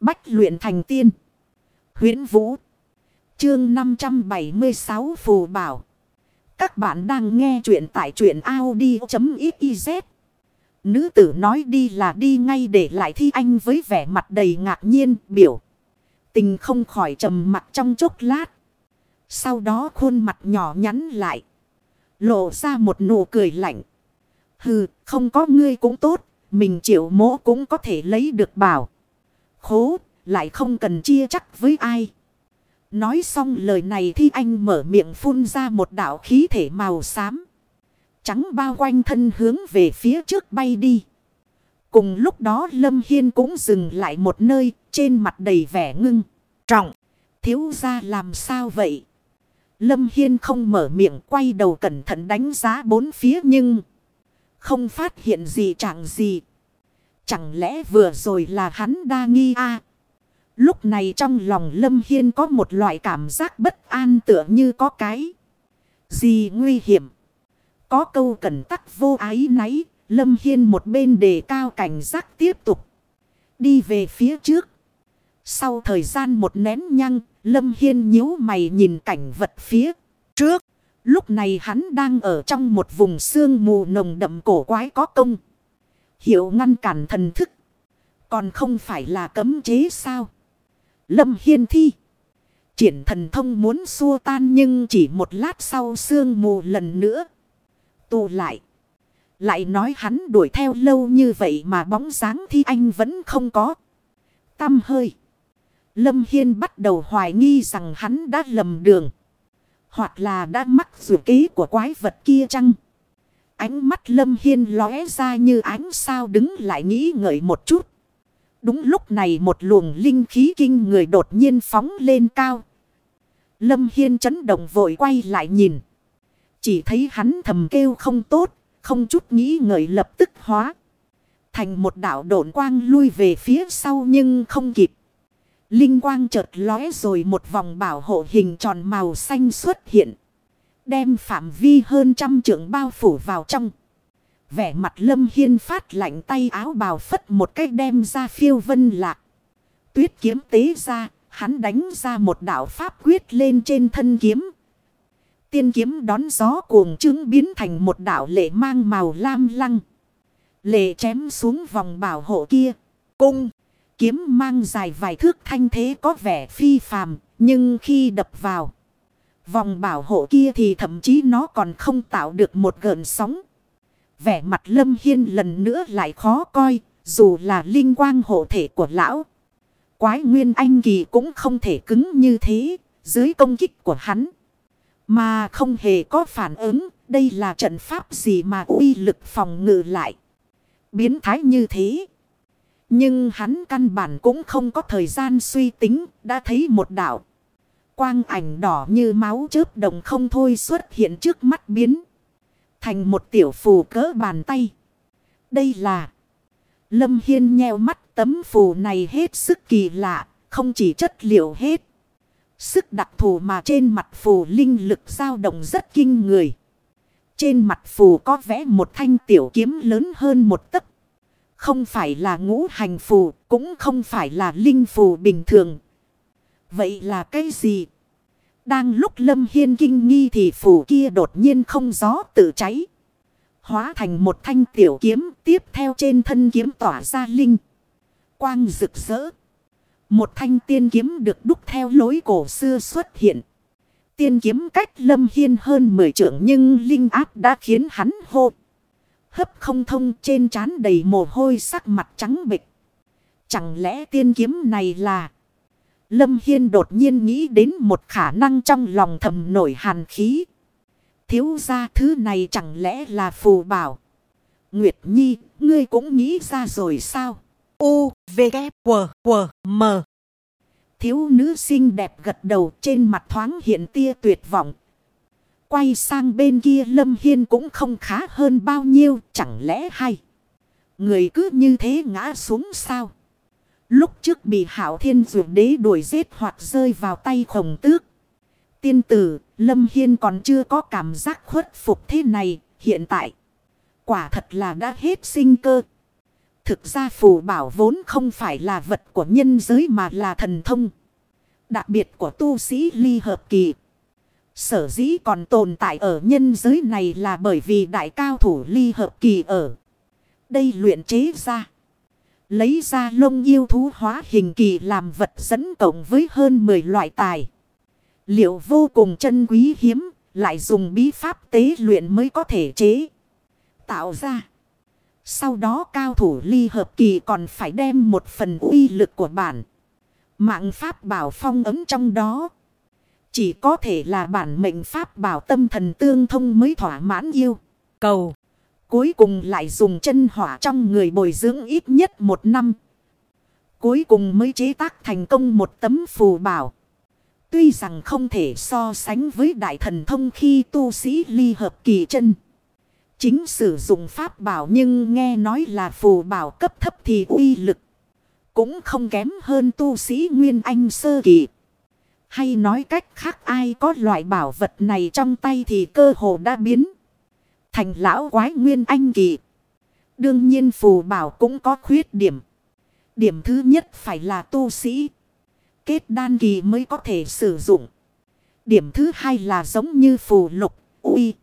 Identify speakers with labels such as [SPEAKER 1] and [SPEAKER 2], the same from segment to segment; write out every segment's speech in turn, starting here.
[SPEAKER 1] Bách luyện thành tiên. huyễn Vũ. Chương 576 Phù Bảo. Các bạn đang nghe truyện tại truyện Audi.xyz. Nữ tử nói đi là đi ngay để lại thi anh với vẻ mặt đầy ngạc nhiên biểu. Tình không khỏi trầm mặt trong chốc lát. Sau đó khuôn mặt nhỏ nhắn lại. Lộ ra một nụ cười lạnh. Hừ, không có ngươi cũng tốt. Mình chịu mỗ cũng có thể lấy được bảo. Khố, lại không cần chia chắc với ai. Nói xong lời này thì anh mở miệng phun ra một đạo khí thể màu xám. Trắng bao quanh thân hướng về phía trước bay đi. Cùng lúc đó Lâm Hiên cũng dừng lại một nơi trên mặt đầy vẻ ngưng. Trọng, thiếu ra làm sao vậy? Lâm Hiên không mở miệng quay đầu cẩn thận đánh giá bốn phía nhưng không phát hiện gì chẳng gì. Chẳng lẽ vừa rồi là hắn đa nghi a Lúc này trong lòng Lâm Hiên có một loại cảm giác bất an tựa như có cái gì nguy hiểm. Có câu cẩn tắc vô ái náy, Lâm Hiên một bên đề cao cảnh giác tiếp tục. Đi về phía trước. Sau thời gian một nén nhăng, Lâm Hiên nhíu mày nhìn cảnh vật phía trước. Lúc này hắn đang ở trong một vùng sương mù nồng đậm cổ quái có công. Hiệu ngăn cản thần thức. Còn không phải là cấm chế sao? Lâm Hiên thi. Triển thần thông muốn xua tan nhưng chỉ một lát sau sương mù lần nữa. Tụ lại. Lại nói hắn đuổi theo lâu như vậy mà bóng dáng thi anh vẫn không có. Tâm hơi. Lâm Hiên bắt đầu hoài nghi rằng hắn đã lầm đường. Hoặc là đã mắc rủi ký của quái vật kia chăng? Ánh mắt Lâm Hiên lóe ra như ánh sao đứng lại nghĩ ngợi một chút. Đúng lúc này một luồng linh khí kinh người đột nhiên phóng lên cao. Lâm Hiên chấn động vội quay lại nhìn. Chỉ thấy hắn thầm kêu không tốt, không chút nghĩ ngợi lập tức hóa. Thành một đảo độn quang lui về phía sau nhưng không kịp. Linh quang chợt lóe rồi một vòng bảo hộ hình tròn màu xanh xuất hiện. Đem phạm vi hơn trăm trượng bao phủ vào trong. Vẻ mặt lâm hiên phát lạnh tay áo bào phất một cách đem ra phiêu vân lạc. Tuyết kiếm tế ra, hắn đánh ra một đạo pháp quyết lên trên thân kiếm. Tiên kiếm đón gió cuồng trứng biến thành một đạo lệ mang màu lam lăng. Lệ chém xuống vòng bảo hộ kia. Cung, kiếm mang dài vài thước thanh thế có vẻ phi phàm, nhưng khi đập vào vòng bảo hộ kia thì thậm chí nó còn không tạo được một gợn sóng. Vẻ mặt lâm hiên lần nữa lại khó coi, dù là linh quang hộ thể của lão. Quái nguyên anh kỳ cũng không thể cứng như thế, dưới công kích của hắn. Mà không hề có phản ứng, đây là trận pháp gì mà uy lực phòng ngự lại. Biến thái như thế. Nhưng hắn căn bản cũng không có thời gian suy tính, đã thấy một đạo. Quang ảnh đỏ như máu chớp đồng không thôi xuất hiện trước mắt biến. Thành một tiểu phù cỡ bàn tay. Đây là. Lâm Hiên nheo mắt tấm phù này hết sức kỳ lạ. Không chỉ chất liệu hết. Sức đặc thù mà trên mặt phù linh lực dao động rất kinh người. Trên mặt phù có vẽ một thanh tiểu kiếm lớn hơn một tấc. Không phải là ngũ hành phù, cũng không phải là linh phù bình thường. Vậy là cái gì? Đang lúc Lâm Hiên kinh nghi thì phủ kia đột nhiên không gió tự cháy. Hóa thành một thanh tiểu kiếm tiếp theo trên thân kiếm tỏa ra linh. Quang rực rỡ. Một thanh tiên kiếm được đúc theo lối cổ xưa xuất hiện. Tiên kiếm cách Lâm Hiên hơn 10 trượng nhưng linh áp đã khiến hắn hô. Hấp không thông trên trán đầy mồ hôi sắc mặt trắng bịch. Chẳng lẽ tiên kiếm này là... Lâm Hiên đột nhiên nghĩ đến một khả năng trong lòng thầm nổi hàn khí. Thiếu ra thứ này chẳng lẽ là phù bảo. Nguyệt Nhi, ngươi cũng nghĩ ra rồi sao? U, V, K, W, W, M. Thiếu nữ xinh đẹp gật đầu trên mặt thoáng hiện tia tuyệt vọng. Quay sang bên kia Lâm Hiên cũng không khá hơn bao nhiêu, chẳng lẽ hay. Người cứ như thế ngã xuống sao? Lúc trước bị hảo thiên dụ đế đuổi giết hoặc rơi vào tay khổng tước. Tiên tử, Lâm Hiên còn chưa có cảm giác khuất phục thế này, hiện tại. Quả thật là đã hết sinh cơ. Thực ra phù bảo vốn không phải là vật của nhân giới mà là thần thông. Đặc biệt của tu sĩ ly hợp kỳ. Sở dĩ còn tồn tại ở nhân giới này là bởi vì đại cao thủ ly hợp kỳ ở. Đây luyện chế ra. Lấy ra lông yêu thú hóa hình kỳ làm vật dẫn cộng với hơn 10 loại tài. Liệu vô cùng chân quý hiếm, lại dùng bí pháp tế luyện mới có thể chế. Tạo ra. Sau đó cao thủ ly hợp kỳ còn phải đem một phần uy lực của bản. Mạng pháp bảo phong ấm trong đó. Chỉ có thể là bản mệnh pháp bảo tâm thần tương thông mới thỏa mãn yêu. Cầu. Cuối cùng lại dùng chân hỏa trong người bồi dưỡng ít nhất một năm. Cuối cùng mới chế tác thành công một tấm phù bảo. Tuy rằng không thể so sánh với đại thần thông khi tu sĩ ly hợp kỳ chân. Chính sử dụng pháp bảo nhưng nghe nói là phù bảo cấp thấp thì uy lực. Cũng không kém hơn tu sĩ Nguyên Anh sơ kỳ. Hay nói cách khác ai có loại bảo vật này trong tay thì cơ hồ đã biến. Thành lão quái Nguyên Anh kỳ. Đương nhiên phù bảo cũng có khuyết điểm. Điểm thứ nhất phải là tu sĩ. Kết đan kỳ mới có thể sử dụng. Điểm thứ hai là giống như phù lục, uy.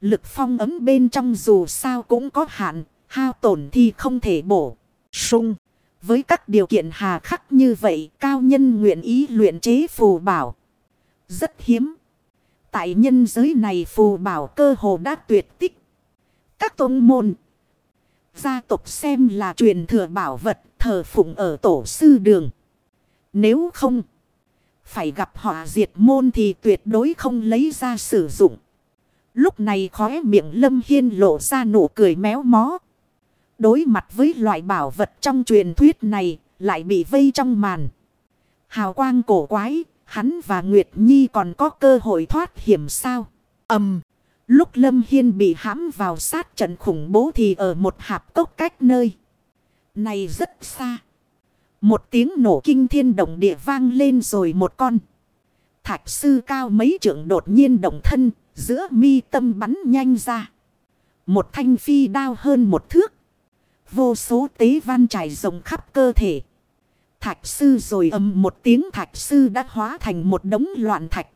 [SPEAKER 1] Lực phong ấm bên trong dù sao cũng có hạn, hao tổn thì không thể bổ sung. Với các điều kiện hà khắc như vậy, cao nhân nguyện ý luyện chế phù bảo. Rất hiếm. Tại nhân giới này phù bảo cơ hồ đã tuyệt tích. Các tôn môn, gia tộc xem là truyền thừa bảo vật thờ phụng ở tổ sư đường. Nếu không, phải gặp họ diệt môn thì tuyệt đối không lấy ra sử dụng. Lúc này khóe miệng Lâm Hiên lộ ra nụ cười méo mó. Đối mặt với loại bảo vật trong truyền thuyết này, lại bị vây trong màn. Hào quang cổ quái, hắn và Nguyệt Nhi còn có cơ hội thoát hiểm sao? ầm Lúc Lâm Hiên bị hãm vào sát trận khủng bố thì ở một hạp cốc cách nơi. Này rất xa. Một tiếng nổ kinh thiên động địa vang lên rồi một con. Thạch sư cao mấy trượng đột nhiên động thân, giữa mi tâm bắn nhanh ra. Một thanh phi đao hơn một thước. Vô số tế văn trải rộng khắp cơ thể. Thạch sư rồi ầm một tiếng thạch sư đã hóa thành một đống loạn thạch.